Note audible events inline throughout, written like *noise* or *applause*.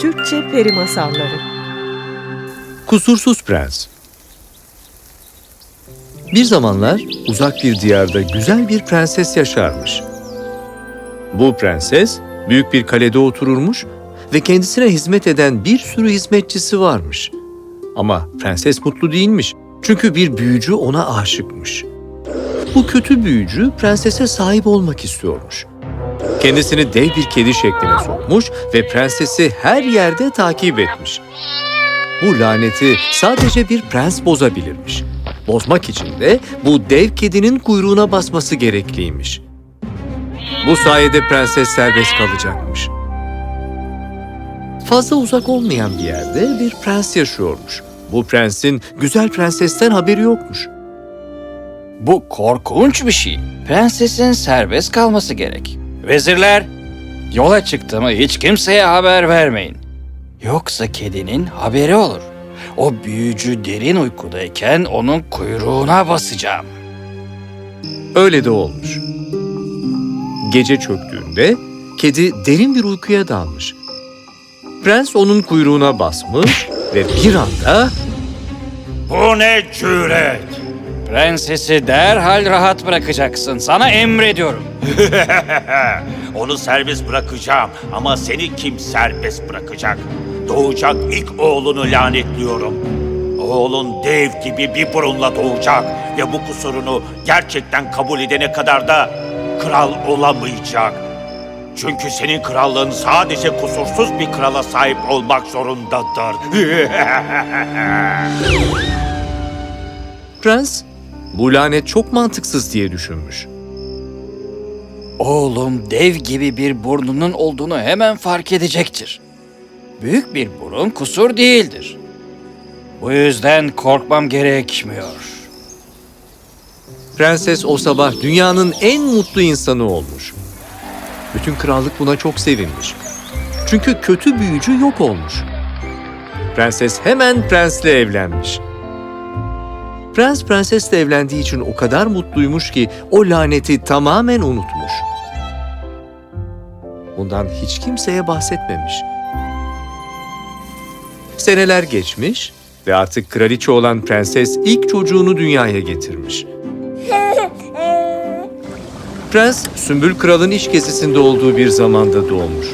Türkçe Peri Masalları Kusursuz Prens Bir zamanlar uzak bir diyarda güzel bir prenses yaşarmış. Bu prenses büyük bir kalede otururmuş ve kendisine hizmet eden bir sürü hizmetçisi varmış. Ama prenses mutlu değilmiş çünkü bir büyücü ona aşıkmış. Bu kötü büyücü prensese sahip olmak istiyormuş. Kendisini dev bir kedi şekline sokmuş ve prensesi her yerde takip etmiş. Bu laneti sadece bir prens bozabilirmiş. Bozmak için de bu dev kedinin kuyruğuna basması gerekliymiş. Bu sayede prenses serbest kalacakmış. Fazla uzak olmayan bir yerde bir prens yaşıyormuş. Bu prensin güzel prensesten haberi yokmuş. Bu korkunç bir şey. Prensesin serbest kalması gerek. Vezirler, yola çıktığımı hiç kimseye haber vermeyin. Yoksa kedinin haberi olur. O büyücü derin uykudayken onun kuyruğuna basacağım. Öyle de olmuş. Gece çöktüğünde kedi derin bir uykuya dalmış. Prens onun kuyruğuna basmış ve bir anda Bu ne cüret? Prensesi derhal rahat bırakacaksın. Sana emrediyorum. *laughs* Onu serbest bırakacağım ama seni kim serbest bırakacak? Doğacak ilk oğlunu lanetliyorum. Oğlun dev gibi bir burunla doğacak ve bu kusurunu gerçekten kabul edene kadar da kral olamayacak. Çünkü senin krallığın sadece kusursuz bir krala sahip olmak zorundadır. *laughs* prens bu lanet çok mantıksız diye düşünmüş. Oğlum dev gibi bir burnunun olduğunu hemen fark edecektir. Büyük bir burun kusur değildir. Bu yüzden korkmam gerekmiyor. Prenses o sabah dünyanın en mutlu insanı olmuş. Bütün krallık buna çok sevinmiş. Çünkü kötü büyücü yok olmuş. Prenses hemen prensle evlenmiş. Prens prensesle evlendiği için o kadar mutluymuş ki o laneti tamamen unutmuş. Bundan hiç kimseye bahsetmemiş. Seneler geçmiş ve artık kraliçe olan prenses ilk çocuğunu dünyaya getirmiş. *laughs* Prens, Sümbül Kral'ın iş gezisinde olduğu bir zamanda doğmuş.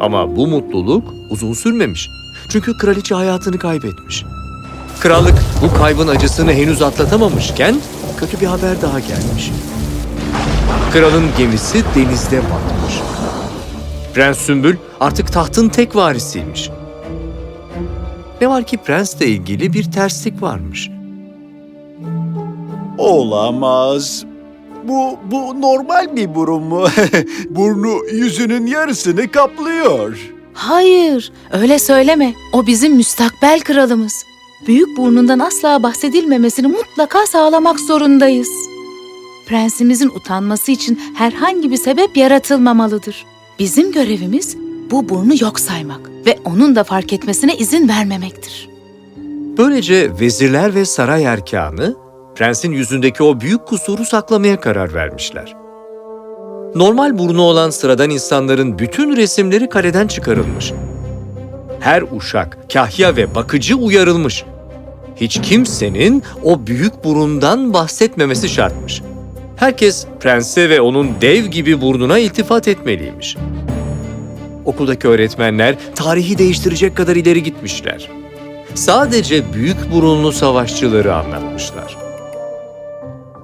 Ama bu mutluluk uzun sürmemiş. Çünkü kraliçe hayatını kaybetmiş. Krallık bu kaybın acısını henüz atlatamamışken kötü bir haber daha gelmiş. Kralın gemisi denizde batmış. Prens Sümbül artık tahtın tek varisiymiş. Ne var ki prensle ilgili bir terslik varmış. Olamaz. Bu, bu normal bir burun mu? *laughs* Burnu yüzünün yarısını kaplıyor. Hayır, öyle söyleme. O bizim müstakbel kralımız. Büyük burnundan asla bahsedilmemesini mutlaka sağlamak zorundayız. Prensimizin utanması için herhangi bir sebep yaratılmamalıdır. Bizim görevimiz bu burnu yok saymak ve onun da fark etmesine izin vermemektir. Böylece vezirler ve saray erkanı prensin yüzündeki o büyük kusuru saklamaya karar vermişler. Normal burnu olan sıradan insanların bütün resimleri kaleden çıkarılmış. Her uşak, kahya ve bakıcı uyarılmış. Hiç kimsenin o büyük burundan bahsetmemesi şartmış. Herkes prense ve onun dev gibi burnuna iltifat etmeliymiş. Okuldaki öğretmenler tarihi değiştirecek kadar ileri gitmişler. Sadece büyük burunlu savaşçıları anlatmışlar.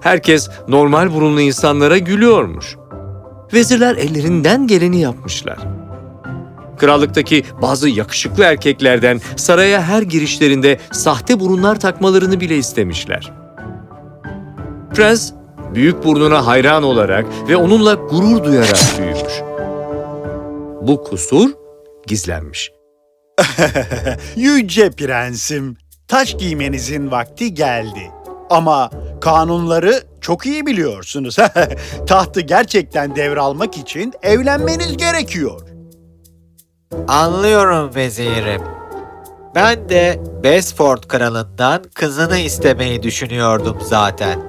Herkes normal burunlu insanlara gülüyormuş. Vezirler ellerinden geleni yapmışlar. Krallıktaki bazı yakışıklı erkeklerden saraya her girişlerinde sahte burunlar takmalarını bile istemişler. Prens, büyük burnuna hayran olarak ve onunla gurur duyarak büyümüş. Bu kusur gizlenmiş. *laughs* Yüce prensim, taş giymenizin vakti geldi. Ama kanunları çok iyi biliyorsunuz. *laughs* Tahtı gerçekten devralmak için evlenmeniz gerekiyor. Anlıyorum vezirim. Ben de Besford kralından kızını istemeyi düşünüyordum zaten.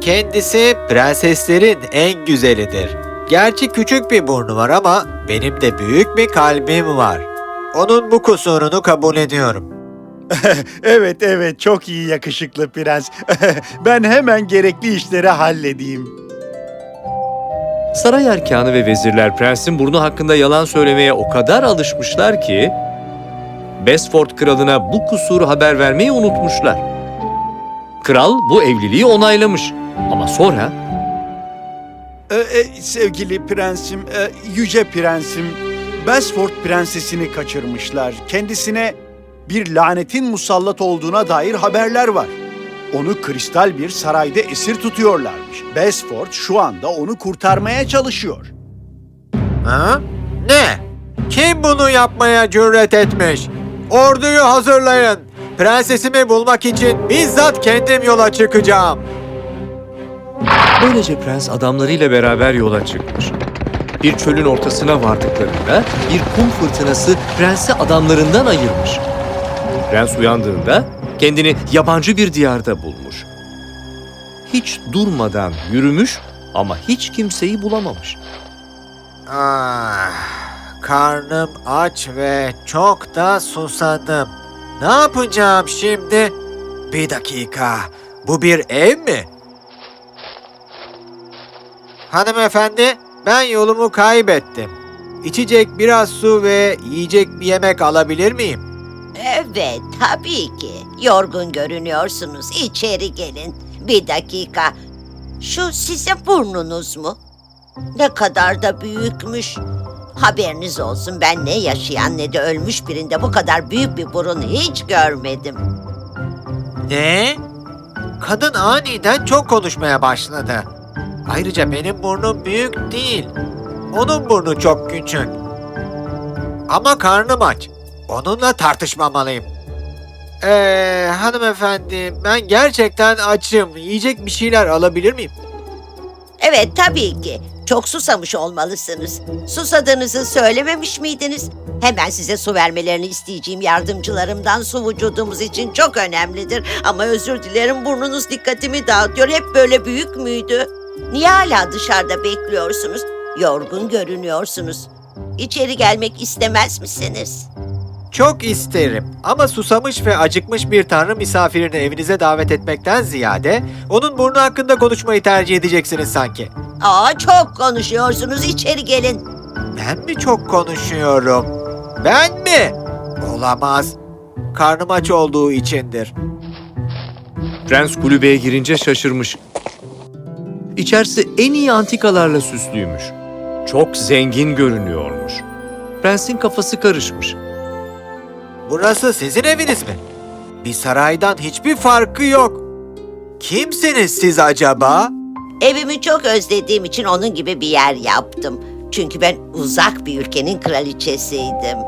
Kendisi prenseslerin en güzelidir. Gerçi küçük bir burnu var ama benim de büyük bir kalbim var. Onun bu kusurunu kabul ediyorum. *laughs* Evet evet çok iyi yakışıklı prens. *laughs* ben hemen gerekli işleri halledeyim. Saray erkanı ve vezirler prensin burnu hakkında yalan söylemeye o kadar alışmışlar ki Besford kralına bu kusuru haber vermeyi unutmuşlar. Kral bu evliliği onaylamış ama sonra Ee, sevgili prensim, e, yüce prensim, Besford prensesini kaçırmışlar. Kendisine bir lanetin musallat olduğuna dair haberler var. Onu kristal bir sarayda esir tutuyorlarmış. Besford şu anda onu kurtarmaya çalışıyor. Ha? Ne? Kim bunu yapmaya cüret etmiş? Orduyu hazırlayın. Prensesimi bulmak için bizzat kendim yola çıkacağım. böylece prens adamlarıyla beraber yola çıkmış. Bir çölün ortasına vardıklarında bir kum fırtınası prensi adamlarından ayırmış. Prens uyandığında kendini yabancı bir diyarda bulmuş. Hiç durmadan yürümüş ama hiç kimseyi bulamamış. Ah, karnım aç ve çok da susadım. Ne yapacağım şimdi? Bir dakika. Bu bir ev mi? Hanımefendi, ben yolumu kaybettim. İçecek biraz su ve yiyecek bir yemek alabilir miyim? Evet, tabii ki. Yorgun görünüyorsunuz. İçeri gelin. Bir dakika. Şu sizin burnunuz mu? Ne kadar da büyükmüş. Haberiniz olsun ben ne yaşayan ne de ölmüş birinde bu kadar büyük bir burun hiç görmedim. Ne? Kadın aniden çok konuşmaya başladı. Ayrıca benim burnum büyük değil. Onun burnu çok küçük. Ama karnım aç. Onunla tartışmamalıyım. Eee hanımefendi ben gerçekten açım. Yiyecek bir şeyler alabilir miyim? Evet tabii ki. Çok susamış olmalısınız. Susadığınızı söylememiş miydiniz? Hemen size su vermelerini isteyeceğim yardımcılarımdan su vücudumuz için çok önemlidir. Ama özür dilerim burnunuz dikkatimi dağıtıyor. Hep böyle büyük müydü? Niye hala dışarıda bekliyorsunuz? Yorgun görünüyorsunuz. İçeri gelmek istemez misiniz? Çok isterim ama susamış ve acıkmış bir tanrı misafirini evinize davet etmekten ziyade onun burnu hakkında konuşmayı tercih edeceksiniz sanki. Aa çok konuşuyorsunuz. İçeri gelin. Ben mi çok konuşuyorum? Ben mi? Olamaz. Karnım aç olduğu içindir. Prens kulübeye girince şaşırmış. İçerisi en iyi antikalarla süslüymüş. Çok zengin görünüyormuş. Prensin kafası karışmış. Burası sizin eviniz mi? Bir saraydan hiçbir farkı yok. Kimsiniz siz acaba? Evimi çok özlediğim için onun gibi bir yer yaptım. Çünkü ben uzak bir ülkenin kraliçesiydim.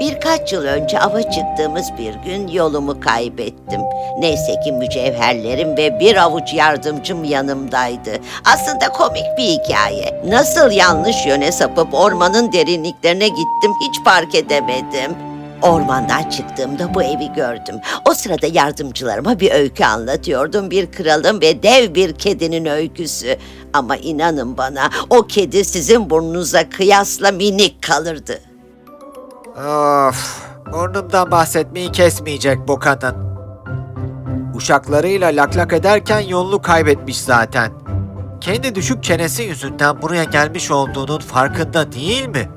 Birkaç yıl önce ava çıktığımız bir gün yolumu kaybettim. Neyse ki mücevherlerim ve bir avuç yardımcım yanımdaydı. Aslında komik bir hikaye. Nasıl yanlış yöne sapıp ormanın derinliklerine gittim hiç fark edemedim. Ormandan çıktığımda bu evi gördüm. O sırada yardımcılarıma bir öykü anlatıyordum. Bir kralın ve dev bir kedinin öyküsü. Ama inanın bana o kedi sizin burnunuza kıyasla minik kalırdı. Of, burnumdan bahsetmeyi kesmeyecek bu kadın. Uşaklarıyla laklak ederken yolunu kaybetmiş zaten. Kendi düşük çenesi yüzünden buraya gelmiş olduğunun farkında değil mi?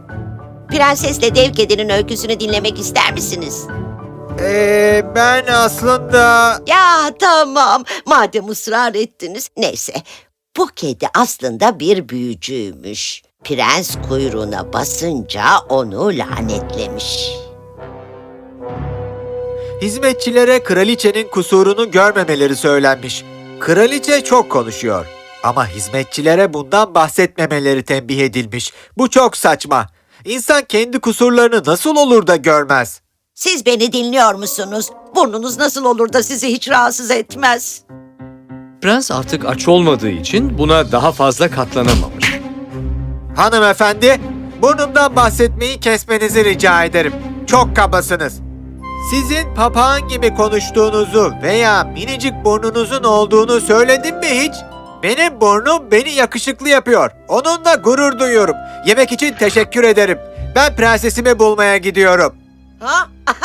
Prensesle dev kedinin öyküsünü dinlemek ister misiniz? Ee, ben aslında... Ya tamam, madem ısrar ettiniz. Neyse, bu kedi aslında bir büyücüymüş. Prens kuyruğuna basınca onu lanetlemiş. Hizmetçilere kraliçenin kusurunu görmemeleri söylenmiş. Kraliçe çok konuşuyor. Ama hizmetçilere bundan bahsetmemeleri tembih edilmiş. Bu çok saçma. İnsan kendi kusurlarını nasıl olur da görmez? Siz beni dinliyor musunuz? Burnunuz nasıl olur da sizi hiç rahatsız etmez? Prens artık aç olmadığı için buna daha fazla katlanamamış. Hanımefendi, burnumdan bahsetmeyi kesmenizi rica ederim. Çok kabasınız. Sizin papağan gibi konuştuğunuzu veya minicik burnunuzun olduğunu söyledim mi hiç? Benim burnum beni yakışıklı yapıyor. Onunla gurur duyuyorum. Yemek için teşekkür ederim. Ben prensesimi bulmaya gidiyorum. Ha? *laughs*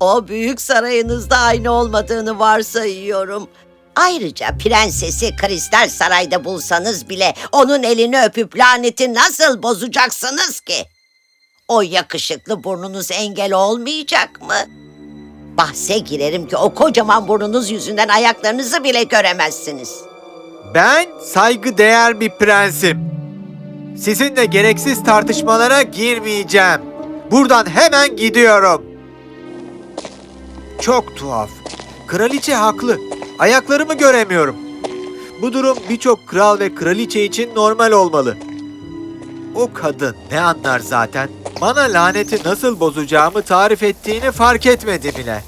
o büyük sarayınızda aynı olmadığını varsayıyorum. Ayrıca prensesi kristal sarayda bulsanız bile onun elini öpüp laneti nasıl bozacaksınız ki? O yakışıklı burnunuz engel olmayacak mı? Bahse girerim ki o kocaman burnunuz yüzünden ayaklarınızı bile göremezsiniz. Ben saygıdeğer bir prensim. Sizinle gereksiz tartışmalara girmeyeceğim. Buradan hemen gidiyorum. Çok tuhaf. Kraliçe haklı. Ayaklarımı göremiyorum. Bu durum birçok kral ve kraliçe için normal olmalı. O kadın ne anlar zaten? Bana laneti nasıl bozacağımı tarif ettiğini fark etmedi bile.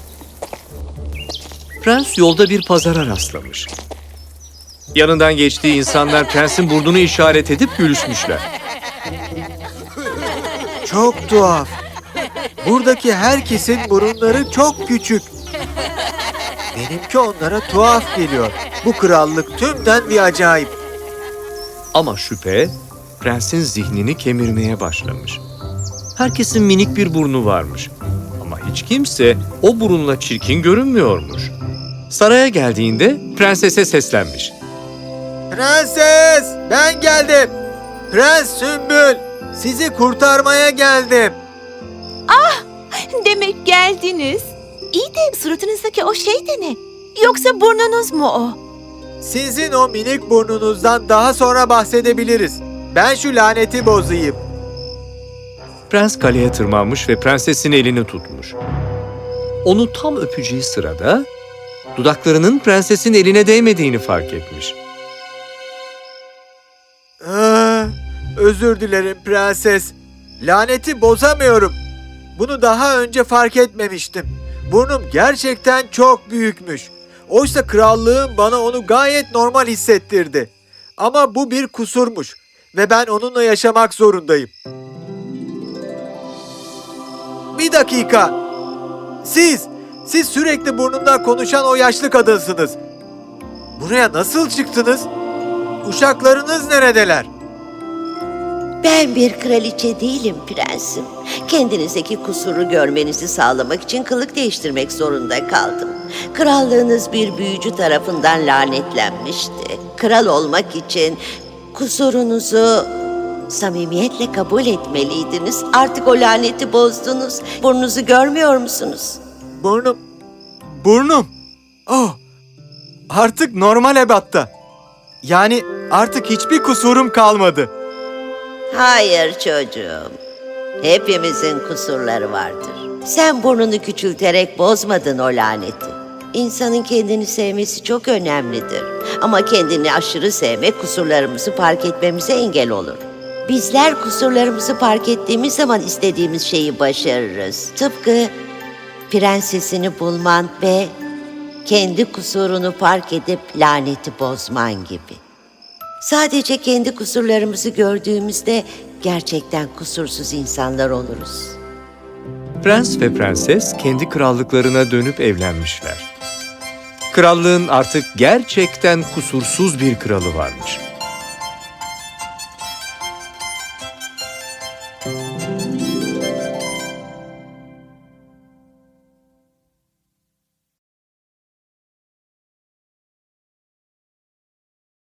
Prens yolda bir pazara rastlamış. Yanından geçtiği insanlar prensin burnunu işaret edip gülüşmüşler. Çok tuhaf. Buradaki herkesin burunları çok küçük. Benimki onlara tuhaf geliyor. Bu krallık tümden bir acayip. Ama şüphe prensin zihnini kemirmeye başlamış. Herkesin minik bir burnu varmış. Ama hiç kimse o burunla çirkin görünmüyormuş. Saraya geldiğinde prensese seslenmiş. Prenses, ben geldim. Prens Sümbül, sizi kurtarmaya geldim. Demek geldiniz. İyi de suratınızdaki o şey de ne? Yoksa burnunuz mu o? Sizin o minik burnunuzdan daha sonra bahsedebiliriz. Ben şu laneti bozayım. Prens kaleye tırmanmış ve prensesin elini tutmuş. Onu tam öpeceği sırada dudaklarının prensesin eline değmediğini fark etmiş. Ah, özür dilerim prenses. Laneti bozamıyorum. Bunu daha önce fark etmemiştim. Burnum gerçekten çok büyükmüş. Oysa krallığım bana onu gayet normal hissettirdi. Ama bu bir kusurmuş ve ben onunla yaşamak zorundayım. Bir dakika. Siz, siz sürekli burnumdan konuşan o yaşlı kadınsınız. Buraya nasıl çıktınız? Uşaklarınız neredeler? Ben bir kraliçe değilim prensim. Kendinizdeki kusuru görmenizi sağlamak için kılık değiştirmek zorunda kaldım. Krallığınız bir büyücü tarafından lanetlenmişti. Kral olmak için kusurunuzu samimiyetle kabul etmeliydiniz. Artık o laneti bozdunuz. Burnunuzu görmüyor musunuz? Burnum. Burnum. Oh. Artık normal ebatta. Yani artık hiçbir kusurum kalmadı. Hayır çocuğum. Hepimizin kusurları vardır. Sen burnunu küçülterek bozmadın o laneti. İnsanın kendini sevmesi çok önemlidir. Ama kendini aşırı sevmek kusurlarımızı fark etmemize engel olur. Bizler kusurlarımızı fark ettiğimiz zaman istediğimiz şeyi başarırız. Tıpkı prensesini bulman ve kendi kusurunu fark edip laneti bozman gibi. Sadece kendi kusurlarımızı gördüğümüzde gerçekten kusursuz insanlar oluruz. Prens ve prenses kendi krallıklarına dönüp evlenmişler. Krallığın artık gerçekten kusursuz bir kralı varmış.